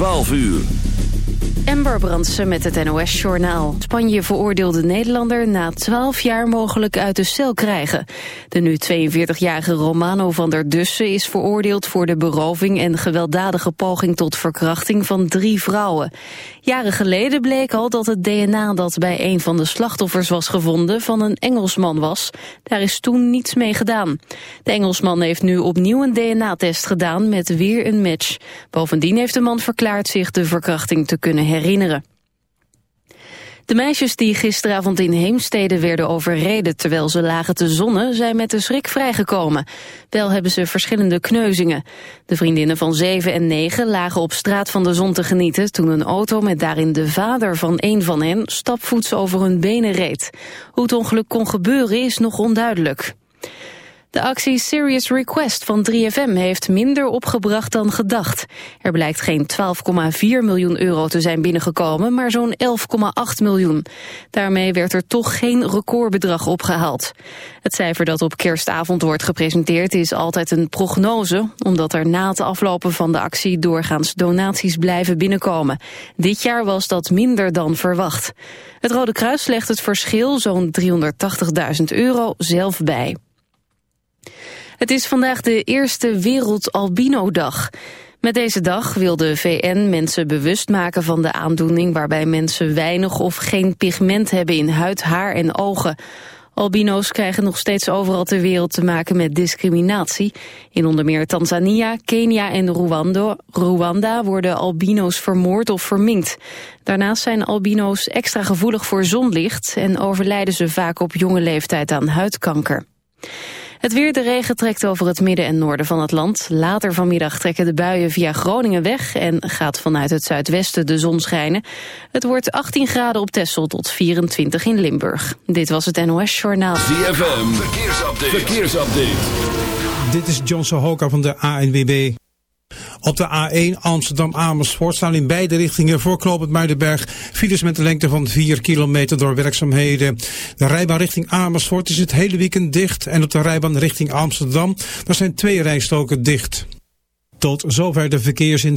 12 uur. Ember Brandsen met het NOS-journaal. Spanje veroordeelde Nederlander na 12 jaar mogelijk uit de cel krijgen. De nu 42-jarige Romano van der Dussen is veroordeeld voor de beroving en gewelddadige poging tot verkrachting van drie vrouwen. Jaren geleden bleek al dat het DNA dat bij een van de slachtoffers was gevonden van een Engelsman was. Daar is toen niets mee gedaan. De Engelsman heeft nu opnieuw een DNA-test gedaan met weer een match. Bovendien heeft de man verklaard zich de verkrachting te kunnen De meisjes die gisteravond in Heemstede werden overreden terwijl ze lagen te zonnen zijn met de schrik vrijgekomen. Wel hebben ze verschillende kneuzingen. De vriendinnen van 7 en 9 lagen op straat van de zon te genieten toen een auto met daarin de vader van een van hen stapvoets over hun benen reed. Hoe het ongeluk kon gebeuren is nog onduidelijk. De actie Serious Request van 3FM heeft minder opgebracht dan gedacht. Er blijkt geen 12,4 miljoen euro te zijn binnengekomen, maar zo'n 11,8 miljoen. Daarmee werd er toch geen recordbedrag opgehaald. Het cijfer dat op kerstavond wordt gepresenteerd is altijd een prognose, omdat er na het aflopen van de actie doorgaans donaties blijven binnenkomen. Dit jaar was dat minder dan verwacht. Het Rode Kruis legt het verschil, zo'n 380.000 euro, zelf bij. Het is vandaag de eerste Wereld Albino Dag. Met deze dag wil de VN mensen bewust maken van de aandoening... waarbij mensen weinig of geen pigment hebben in huid, haar en ogen. Albino's krijgen nog steeds overal ter wereld te maken met discriminatie. In onder meer Tanzania, Kenia en Rwanda, Rwanda worden albino's vermoord of verminkt. Daarnaast zijn albino's extra gevoelig voor zonlicht... en overlijden ze vaak op jonge leeftijd aan huidkanker. Het weer, de regen trekt over het midden en noorden van het land. Later vanmiddag trekken de buien via Groningen weg... en gaat vanuit het zuidwesten de zon schijnen. Het wordt 18 graden op Texel tot 24 in Limburg. Dit was het NOS Journaal. ZFM, verkeersupdate. verkeersupdate. Dit is John Sohoka van de ANWB. Op de A1 Amsterdam-Amersfoort staan in beide richtingen voor Knoopend Muidenberg files met een lengte van 4 kilometer door werkzaamheden. De rijbaan richting Amersfoort is het hele weekend dicht en op de rijbaan richting Amsterdam daar zijn twee rijstoken dicht. Tot zover de verkeersin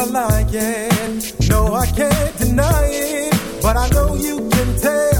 never lying. No, I can't deny it, but I know you can tell.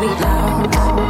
We don't.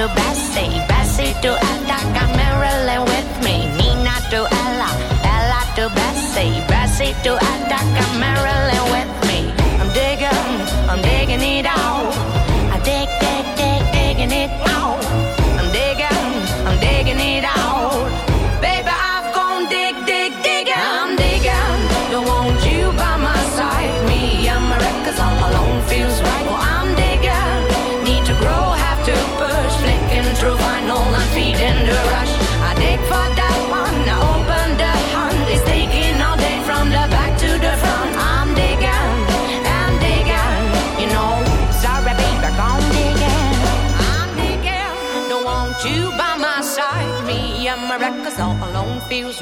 your back.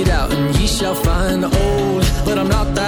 It out and ye shall find old, but I'm not that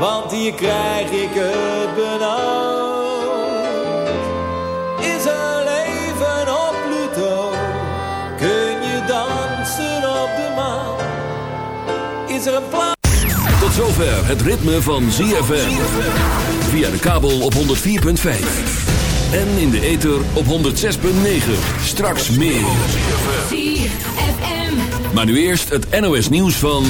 want hier krijg ik het benauwd. Is er leven op Pluto? Kun je dansen op de maan? Is er een plaats? Tot zover het ritme van ZFM. Via de kabel op 104.5. En in de ether op 106.9. Straks meer. Maar nu eerst het NOS nieuws van...